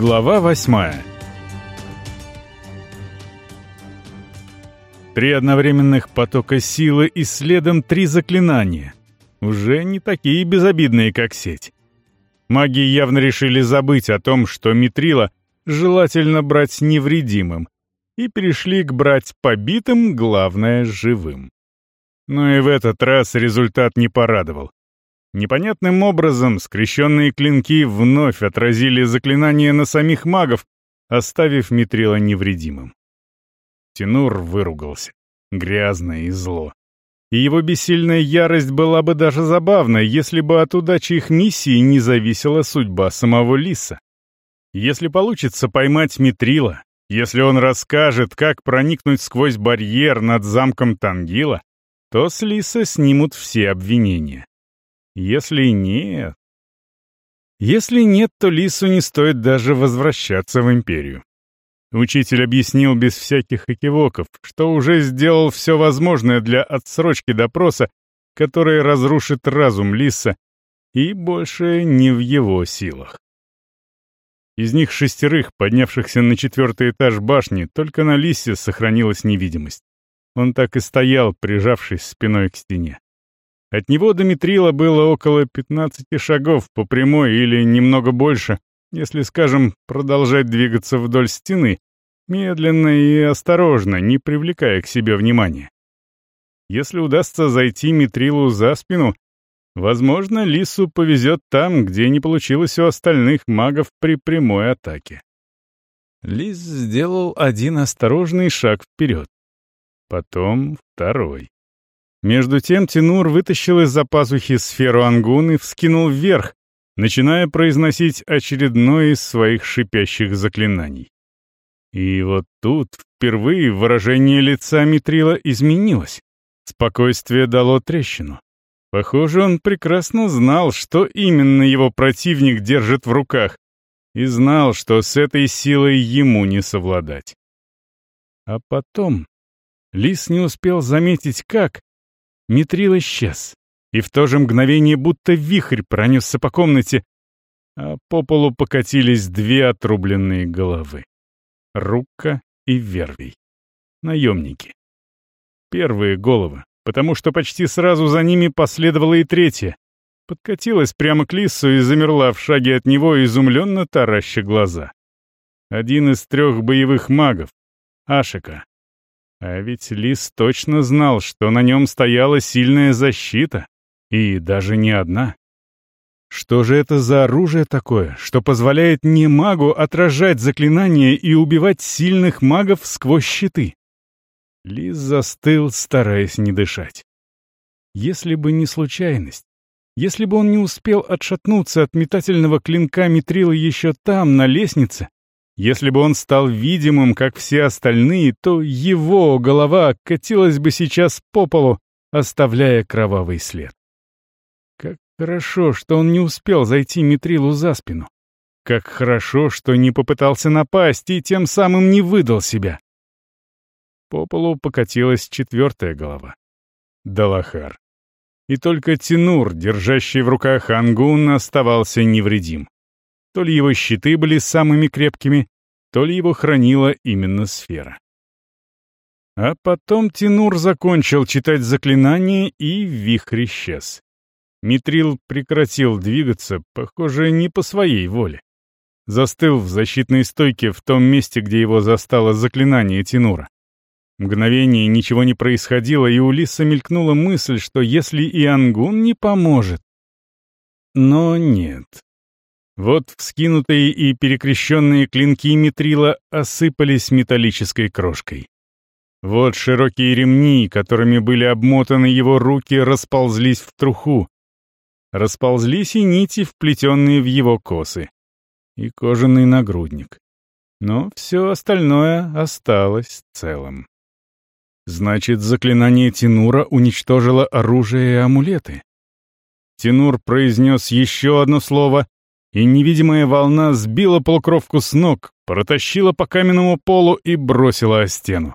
Глава восьмая Три одновременных потока силы и следом три заклинания. Уже не такие безобидные, как сеть. Маги явно решили забыть о том, что Митрила желательно брать невредимым, и перешли к брать побитым, главное, живым. Но и в этот раз результат не порадовал. Непонятным образом скрещенные клинки вновь отразили заклинание на самих магов, оставив Митрила невредимым. Тенур выругался. Грязно и зло. И его бессильная ярость была бы даже забавна, если бы от удачи их миссии не зависела судьба самого Лиса. Если получится поймать Митрила, если он расскажет, как проникнуть сквозь барьер над замком Тангила, то с Лиса снимут все обвинения. Если нет... Если нет, то Лису не стоит даже возвращаться в Империю. Учитель объяснил без всяких экивоков, что уже сделал все возможное для отсрочки допроса, который разрушит разум Лиса, и больше не в его силах. Из них шестерых, поднявшихся на четвертый этаж башни, только на Лисе сохранилась невидимость. Он так и стоял, прижавшись спиной к стене. От него до Митрила было около 15 шагов по прямой или немного больше, если, скажем, продолжать двигаться вдоль стены, медленно и осторожно, не привлекая к себе внимания. Если удастся зайти Митрилу за спину, возможно, Лису повезет там, где не получилось у остальных магов при прямой атаке. Лис сделал один осторожный шаг вперед. Потом второй. Между тем Тинур вытащил из-за пазухи сферу ангун и вскинул вверх, начиная произносить очередное из своих шипящих заклинаний. И вот тут впервые выражение лица Митрила изменилось. Спокойствие дало трещину. Похоже, он прекрасно знал, что именно его противник держит в руках, и знал, что с этой силой ему не совладать. А потом Лис не успел заметить, как, Митрил исчез, и в то же мгновение будто вихрь пронесся по комнате, а по полу покатились две отрубленные головы. Рукка и Вервий. Наемники. Первые головы, потому что почти сразу за ними последовала и третья. Подкатилась прямо к лису и замерла в шаге от него, изумленно тараща глаза. Один из трех боевых магов, Ашика, а ведь Лис точно знал, что на нем стояла сильная защита, и даже не одна. Что же это за оружие такое, что позволяет не магу отражать заклинания и убивать сильных магов сквозь щиты? Лис застыл, стараясь не дышать. Если бы не случайность, если бы он не успел отшатнуться от метательного клинка Митрила еще там, на лестнице, если бы он стал видимым, как все остальные, то его голова катилась бы сейчас по полу, оставляя кровавый след. Как хорошо, что он не успел зайти Митрилу за спину. Как хорошо, что не попытался напасть и тем самым не выдал себя. По полу покатилась четвертая голова. Далахар. И только Тинур, держащий в руках Ангун, оставался невредим. То ли его щиты были самыми крепкими, то ли его хранила именно сфера. А потом Тинур закончил читать заклинание, и вихрь исчез. Митрил прекратил двигаться, похоже, не по своей воле. Застыл в защитной стойке в том месте, где его застало заклинание Тинура. Мгновение ничего не происходило, и у Лиса мелькнула мысль, что если и Ангун не поможет... Но нет. Вот вскинутые и перекрещенные клинки Митрила осыпались металлической крошкой. Вот широкие ремни, которыми были обмотаны его руки, расползлись в труху. Расползлись и нити, вплетенные в его косы. И кожаный нагрудник. Но все остальное осталось целым. Значит, заклинание Тинура уничтожило оружие и амулеты. Тинур произнес еще одно слово, и невидимая волна сбила полукровку с ног, протащила по каменному полу и бросила о стену.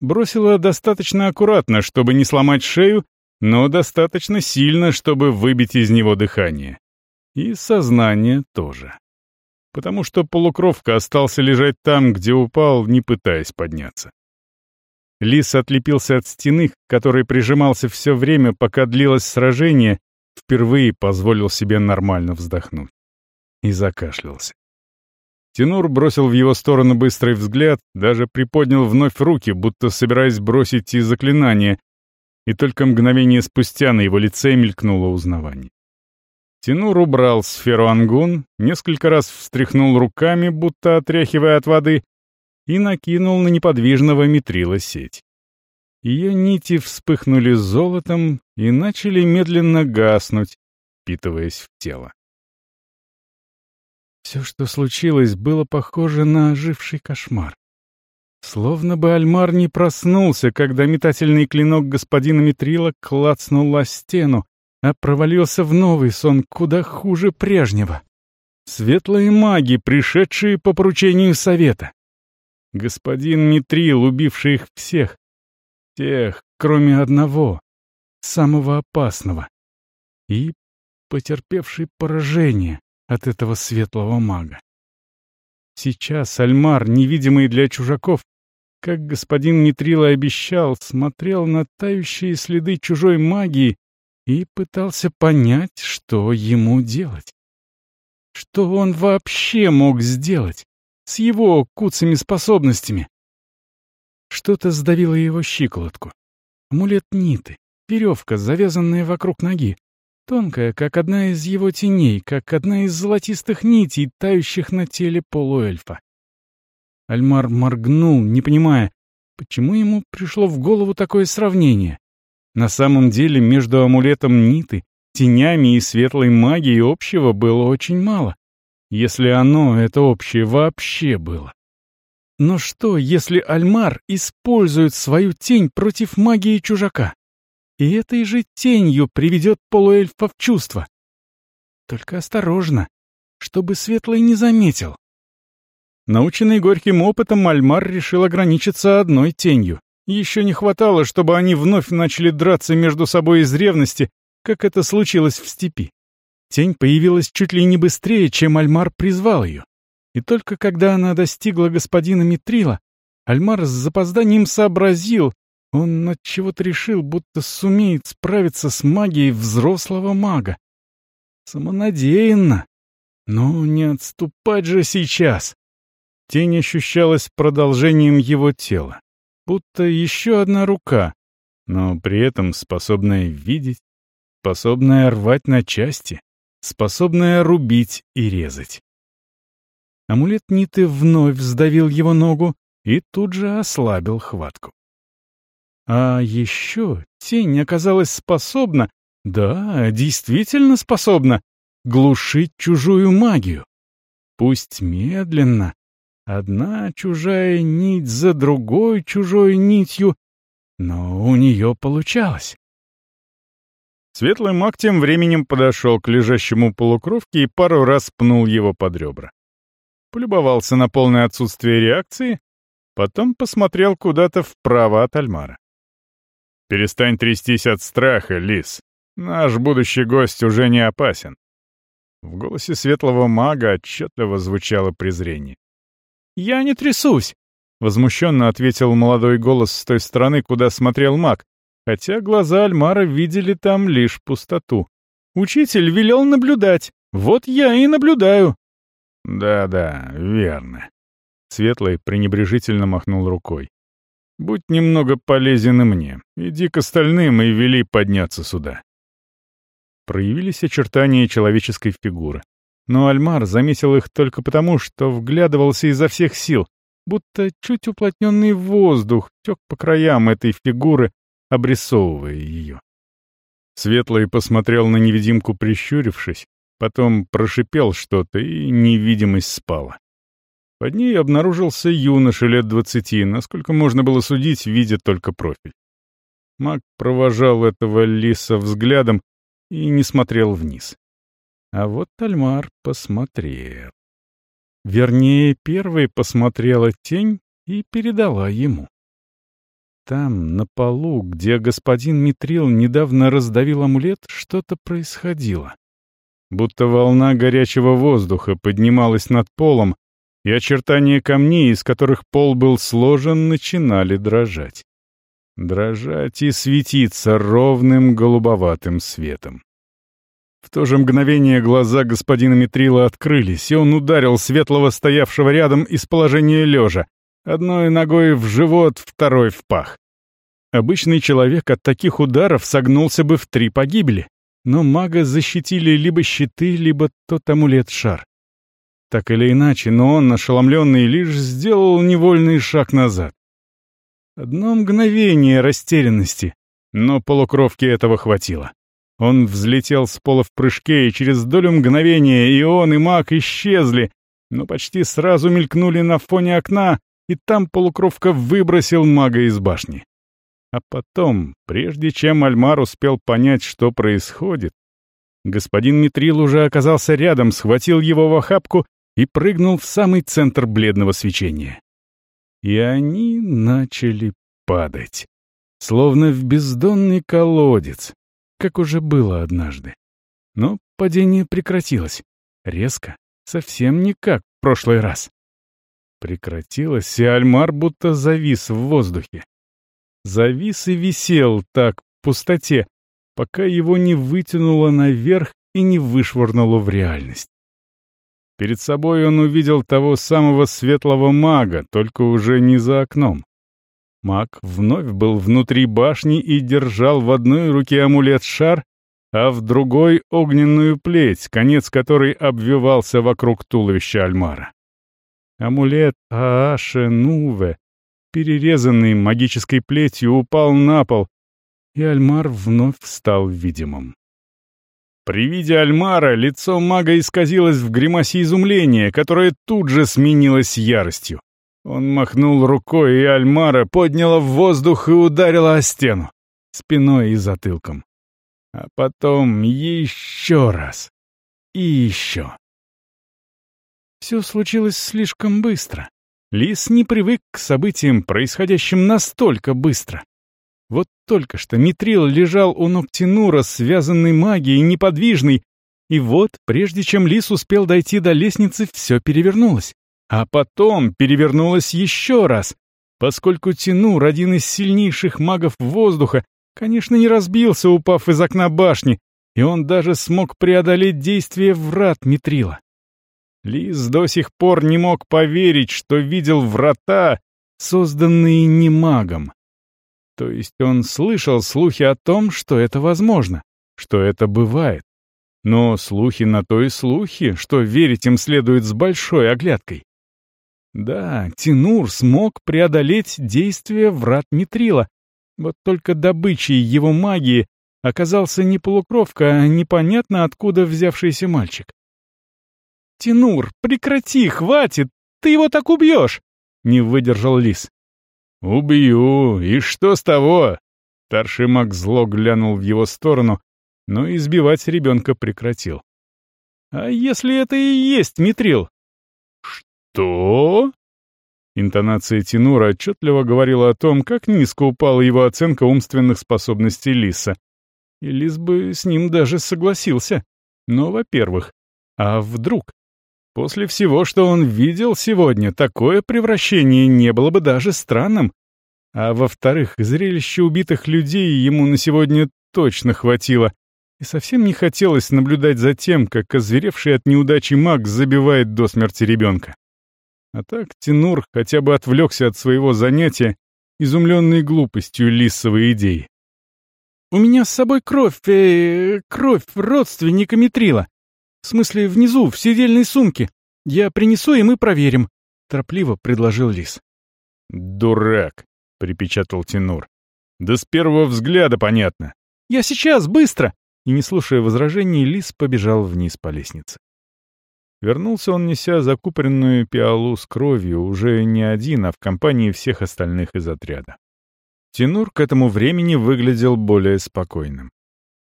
Бросила достаточно аккуратно, чтобы не сломать шею, но достаточно сильно, чтобы выбить из него дыхание. И сознание тоже. потому что полукровка остался лежать там, где упал, не пытаясь подняться. Лис отлепился от стены, к которой прижимался все время, пока длилось сражение, впервые позволил себе нормально вздохнуть. И закашлялся. Тенур бросил в его сторону быстрый взгляд, даже приподнял вновь руки, будто собираясь бросить и заклинание, и только мгновение спустя на его лице мелькнуло узнавание. Тенур убрал сферу ангун, несколько раз встряхнул руками, будто отряхивая от воды, и накинул на неподвижного метрила сеть. Ее нити вспыхнули золотом и начали медленно гаснуть, впитываясь в тело. Все, что случилось, было похоже на оживший кошмар. Словно бы Альмар не проснулся, когда метательный клинок господина Митрила клацнул о стену, а провалился в новый сон куда хуже прежнего. Светлые маги, пришедшие по поручению совета. Господин Митрил, убивший их всех. Тех, кроме одного, самого опасного. И потерпевший поражение от этого светлого мага. Сейчас Альмар, невидимый для чужаков, как господин Митрила обещал, смотрел на тающие следы чужой магии и пытался понять, что ему делать. Что он вообще мог сделать с его куцами способностями? Что-то сдавило его щиколотку. Амулет Ниты, веревка, завязанная вокруг ноги, тонкая, как одна из его теней, как одна из золотистых нитей, тающих на теле полуэльфа. Альмар моргнул, не понимая, почему ему пришло в голову такое сравнение. На самом деле между амулетом Ниты, тенями и светлой магией общего было очень мало, если оно, это общее, вообще было. Но что, если Альмар использует свою тень против магии чужака? И этой же тенью приведет полуэльфа в чувство. Только осторожно, чтобы Светлый не заметил. Наученный горьким опытом, Альмар решил ограничиться одной тенью. Еще не хватало, чтобы они вновь начали драться между собой из ревности, как это случилось в степи. Тень появилась чуть ли не быстрее, чем Альмар призвал ее. И только когда она достигла господина Митрила, Альмар с запозданием сообразил, он от чего-то решил, будто сумеет справиться с магией взрослого мага. Самонадеянно. Но не отступать же сейчас. Тень ощущалась продолжением его тела будто еще одна рука, но при этом способная видеть, способная рвать на части, способная рубить и резать. Амулет Ниты вновь сдавил его ногу и тут же ослабил хватку. А еще тень оказалась способна, да, действительно способна, глушить чужую магию. Пусть медленно, Одна чужая нить за другой чужой нитью, но у нее получалось. Светлый маг тем временем подошел к лежащему полукровке и пару раз пнул его под ребра. Полюбовался на полное отсутствие реакции, потом посмотрел куда-то вправо от Альмара. «Перестань трястись от страха, лис. Наш будущий гость уже не опасен». В голосе светлого мага отчетливо звучало презрение. «Я не трясусь!» — возмущенно ответил молодой голос с той стороны, куда смотрел маг, хотя глаза Альмара видели там лишь пустоту. «Учитель велел наблюдать. Вот я и наблюдаю». «Да-да, верно». Светлый пренебрежительно махнул рукой. «Будь немного полезен и мне. Иди к остальным и вели подняться сюда». Проявились очертания человеческой фигуры. Но Альмар заметил их только потому, что вглядывался изо всех сил, будто чуть уплотненный воздух тек по краям этой фигуры, обрисовывая ее. Светлый посмотрел на невидимку, прищурившись, потом прошипел что-то, и невидимость спала. Под ней обнаружился юноша лет двадцати, насколько можно было судить, видя только профиль. Маг провожал этого лиса взглядом и не смотрел вниз. А вот Тальмар посмотрел. Вернее, первой посмотрела тень и передала ему. Там, на полу, где господин Митрил недавно раздавил амулет, что-то происходило. будто волна горячего воздуха поднималась над полом, и очертания камней, из которых пол был сложен, начинали дрожать. Дрожать и светиться ровным голубоватым светом. В то же мгновение глаза господина Митрила открылись, и он ударил светлого, стоявшего рядом, из положения лежа, одной ногой в живот, второй в пах. Обычный человек от таких ударов согнулся бы в три погибели, но мага защитили либо щиты, либо тот амулет-шар. Так или иначе, но он, ошеломленный, лишь сделал невольный шаг назад. Одно мгновение растерянности, но полукровки этого хватило. Он взлетел с пола в прыжке, и через долю мгновения и он, и маг исчезли, но почти сразу мелькнули на фоне окна, и там полукровка выбросил мага из башни. А потом, прежде чем Альмар успел понять, что происходит, господин Митрил уже оказался рядом, схватил его в охапку и прыгнул в самый центр бледного свечения. И они начали падать, словно в бездонный колодец, как уже было однажды. Но падение прекратилось. Резко, совсем не как в прошлый раз. Прекратилось, и Альмар будто завис в воздухе. Завис и висел так в пустоте, пока его не вытянуло наверх и не вышвырнуло в реальность. Перед собой он увидел того самого светлого мага, только уже не за окном. Маг вновь был внутри башни и держал в одной руке амулет-шар, а в другой — огненную плеть, конец которой обвивался вокруг туловища Альмара. Амулет Ааше Нуве, перерезанный магической плетью, упал на пол, и Альмар вновь стал видимым. При виде Альмара лицо мага исказилось в гримасе изумления, которое тут же сменилось яростью. Он махнул рукой, и Альмара подняла в воздух и ударила о стену, спиной и затылком. А потом еще раз. И еще. Все случилось слишком быстро. Лис не привык к событиям, происходящим настолько быстро. Вот только что Митрил лежал у ног Тинура, связанный магией, неподвижный, и вот, прежде чем Лис успел дойти до лестницы, все перевернулось. А потом перевернулось еще раз, поскольку Тинур, один из сильнейших магов воздуха, конечно, не разбился, упав из окна башни, и он даже смог преодолеть действие врат Митрила. Лис до сих пор не мог поверить, что видел врата, созданные не магом. То есть он слышал слухи о том, что это возможно, что это бывает. Но слухи на то и слухи, что верить им следует с большой оглядкой. Да, Тинур смог преодолеть действие врат Митрила, вот только добычей его магии оказался не полукровка, а непонятно откуда взявшийся мальчик. «Тинур, прекрати, хватит! Ты его так убьешь!» — не выдержал Лис. «Убью! И что с того?» Старший маг зло глянул в его сторону, но избивать ребенка прекратил. «А если это и есть Митрил?» «Что?» Интонация Тинура отчетливо говорила о том, как низко упала его оценка умственных способностей Лиса. И Лис бы с ним даже согласился. Но, во-первых, а вдруг? После всего, что он видел сегодня, такое превращение не было бы даже странным. А во-вторых, зрелище убитых людей ему на сегодня точно хватило. И совсем не хотелось наблюдать за тем, как озверевший от неудачи маг забивает до смерти ребенка. А так Тинур хотя бы отвлекся от своего занятия, изумленной глупостью лисовой идеи. «У меня с собой кровь, э, кровь родственника Митрила. В смысле, внизу, в сидельной сумке. Я принесу, и мы проверим», — торопливо предложил Лис. «Дурак», — припечатал Тинур. «Да с первого взгляда понятно». «Я сейчас, быстро!» И, не слушая возражений, Лис побежал вниз по лестнице. Вернулся он, неся закупоренную пиалу с кровью, уже не один, а в компании всех остальных из отряда. Тинур к этому времени выглядел более спокойным.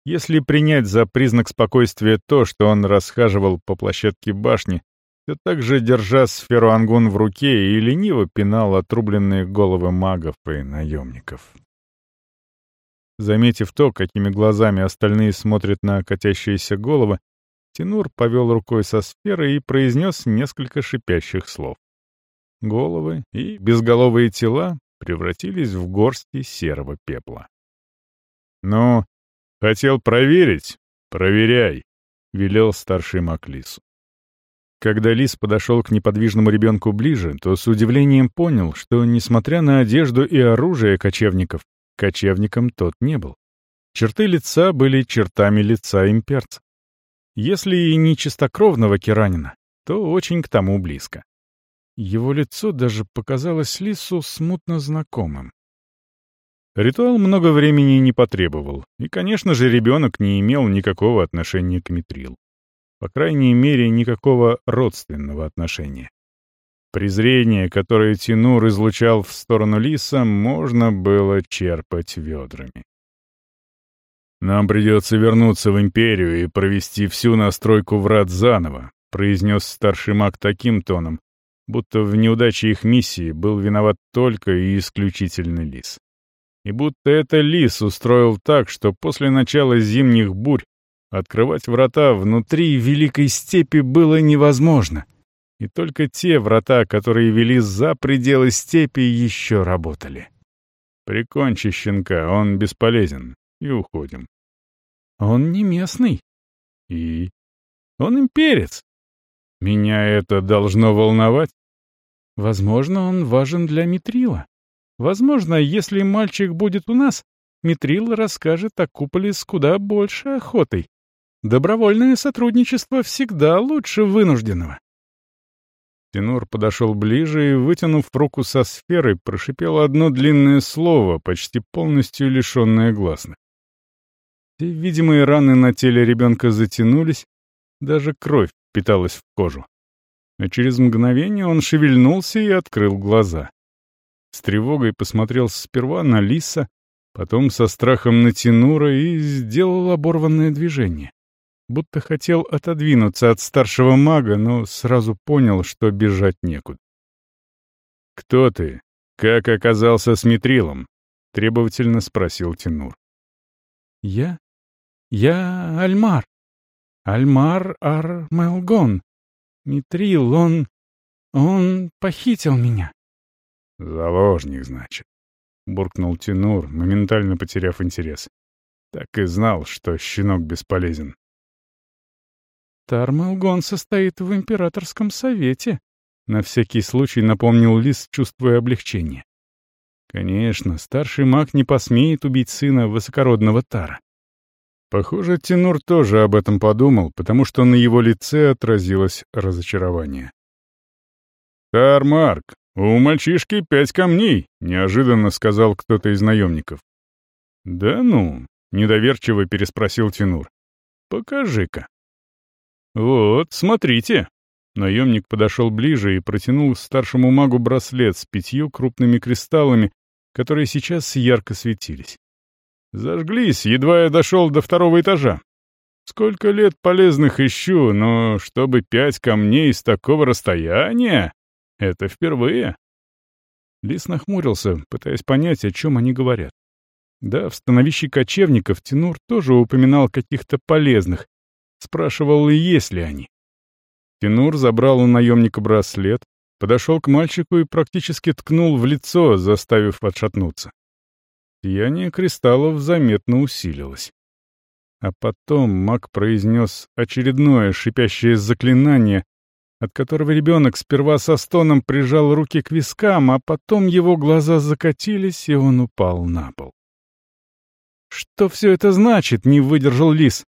Если принять за признак спокойствия то, что он расхаживал по площадке башни, все так же держа сферу ангун в руке и лениво пинал отрубленные головы магов и наемников. Заметив то, какими глазами остальные смотрят на катящиеся головы, Тинур повел рукой со сферой и произнес несколько шипящих слов. Головы и безголовые тела превратились в горсти серого пепла. «Ну, хотел проверить? Проверяй», — велел старший маг Лису. Когда Лис подошел к неподвижному ребенку ближе, то с удивлением понял, что, несмотря на одежду и оружие кочевников, кочевником тот не был. Черты лица были чертами лица имперца. Если и не чистокровного Киранина, то очень к тому близко. Его лицо даже показалось Лису смутно знакомым. Ритуал много времени не потребовал, и, конечно же, ребенок не имел никакого отношения к Митрил. По крайней мере, никакого родственного отношения. Презрение, которое Тинур излучал в сторону Лиса, можно было черпать ведрами. «Нам придется вернуться в Империю и провести всю настройку врат заново», произнес старший маг таким тоном, будто в неудаче их миссии был виноват только и исключительно Лис. И будто это Лис устроил так, что после начала зимних бурь открывать врата внутри Великой Степи было невозможно. И только те врата, которые вели за пределы степи, еще работали. «Прикончи щенка, он бесполезен, и уходим». Он не местный. И? Он имперец. Меня это должно волновать? Возможно, он важен для Митрила. Возможно, если мальчик будет у нас, Митрил расскажет о куполе с куда большей охотой. Добровольное сотрудничество всегда лучше вынужденного. Тенур подошел ближе и, вытянув руку со сферой, прошипел одно длинное слово, почти полностью лишенное гласных. Все видимые раны на теле ребенка затянулись, даже кровь питалась в кожу. А через мгновение он шевельнулся и открыл глаза. С тревогой посмотрел сперва на Лиса, потом со страхом на Тинура и сделал оборванное движение. Будто хотел отодвинуться от старшего мага, но сразу понял, что бежать некуда. «Кто ты? Как оказался с Митрилом?» — требовательно спросил Тинур. «Я я Альмар. Альмар Ар-Мелгон. Митрил, он... он похитил меня. Заложник, значит. Буркнул Тинур, моментально потеряв интерес. Так и знал, что щенок бесполезен. Тармелгон состоит в императорском совете. На всякий случай напомнил Лис, чувствуя облегчение. Конечно, старший маг не посмеет убить сына высокородного Тара. Похоже, Тинур тоже об этом подумал, потому что на его лице отразилось разочарование. «Тармарк, у мальчишки пять камней», — неожиданно сказал кто-то из наемников. «Да ну?» — недоверчиво переспросил Тинур. «Покажи-ка». «Вот, смотрите». Наемник подошел ближе и протянул старшему магу браслет с пятью крупными кристаллами, которые сейчас ярко светились. Зажглись, едва я дошел до второго этажа. Сколько лет полезных ищу, но чтобы пять камней с такого расстояния — это впервые. Лис нахмурился, пытаясь понять, о чем они говорят. Да, в становище кочевников Тинур тоже упоминал каких-то полезных, спрашивал, есть ли они. Тинур забрал у наемника браслет, подошел к мальчику и практически ткнул в лицо, заставив отшатнуться. Сияние кристаллов заметно усилилось. А потом маг произнес очередное шипящее заклинание, от которого ребенок сперва со стоном прижал руки к вискам, а потом его глаза закатились, и он упал на пол. «Что все это значит?» — не выдержал лис.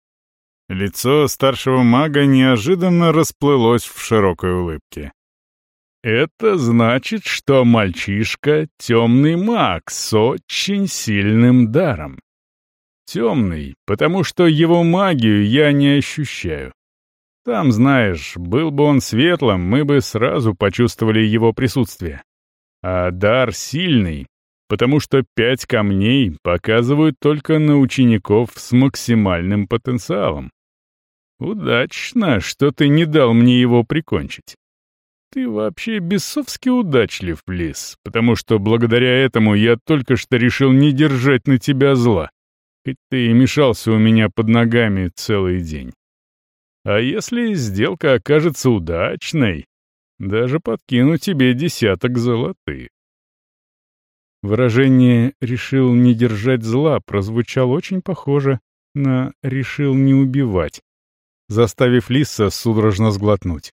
Лицо старшего мага неожиданно расплылось в широкой улыбке. Это значит, что мальчишка — темный маг с очень сильным даром. Темный, потому что его магию я не ощущаю. Там, знаешь, был бы он светлым, мы бы сразу почувствовали его присутствие. А дар сильный, потому что пять камней показывают только на учеников с максимальным потенциалом. Удачно, что ты не дал мне его прикончить. Ты вообще бесовски удачлив, Лис, потому что благодаря этому я только что решил не держать на тебя зла, хоть ты и мешался у меня под ногами целый день. А если сделка окажется удачной, даже подкину тебе десяток золотых. Выражение «решил не держать зла» прозвучало очень похоже на «решил не убивать», заставив Лиса судорожно сглотнуть.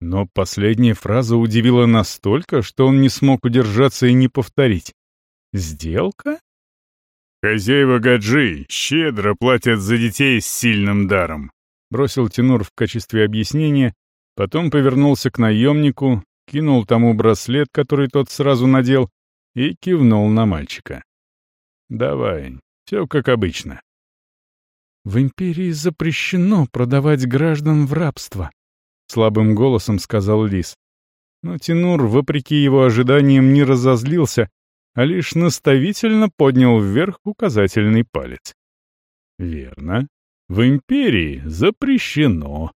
Но последняя фраза удивила настолько, что он не смог удержаться и не повторить. «Сделка?» «Хозяева Гаджи щедро платят за детей с сильным даром», бросил Тинур в качестве объяснения, потом повернулся к наемнику, кинул тому браслет, который тот сразу надел, и кивнул на мальчика. «Давай, все как обычно». «В империи запрещено продавать граждан в рабство», — слабым голосом сказал Лис. Но Тинур, вопреки его ожиданиям, не разозлился, а лишь наставительно поднял вверх указательный палец. «Верно. В империи запрещено.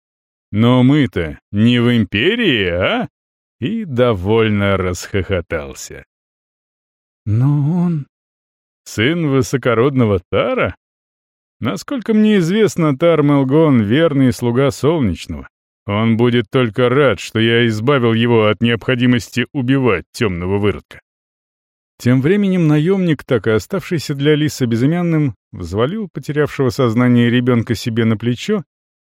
Но мы-то не в империи, а?» И довольно расхохотался. «Но он...» «Сын высокородного Тара? Насколько мне известно, Тар Мелгон — верный слуга Солнечного. Он будет только рад, что я избавил его от необходимости убивать темного выродка». Тем временем наемник, так и оставшийся для Лиса безымянным, взвалил потерявшего сознание ребенка себе на плечо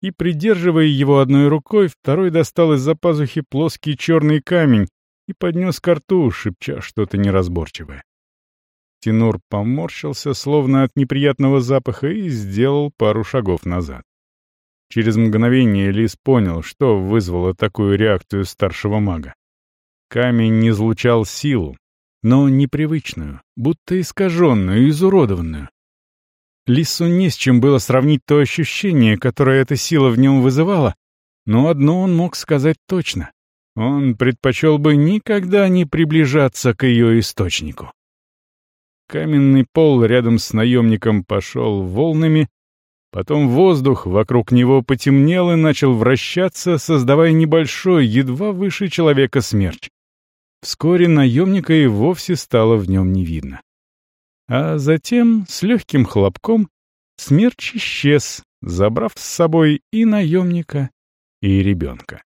и, придерживая его одной рукой, второй достал из-за пазухи плоский черный камень и поднес ко рту, шепча что-то неразборчивое. Тинур поморщился, словно от неприятного запаха, и сделал пару шагов назад. Через мгновение Лис понял, что вызвало такую реакцию старшего мага. Камень излучал силу, но непривычную, будто искаженную, изуродованную. Лису не с чем было сравнить то ощущение, которое эта сила в нем вызывала, но одно он мог сказать точно. Он предпочел бы никогда не приближаться к ее источнику. Каменный пол рядом с наемником пошел волнами, потом воздух вокруг него потемнел и начал вращаться, создавая небольшой, едва выше человека смерч. Вскоре наемника и вовсе стало в нем не видно. А затем, с легким хлопком, смерч исчез, забрав с собой и наемника, и ребенка.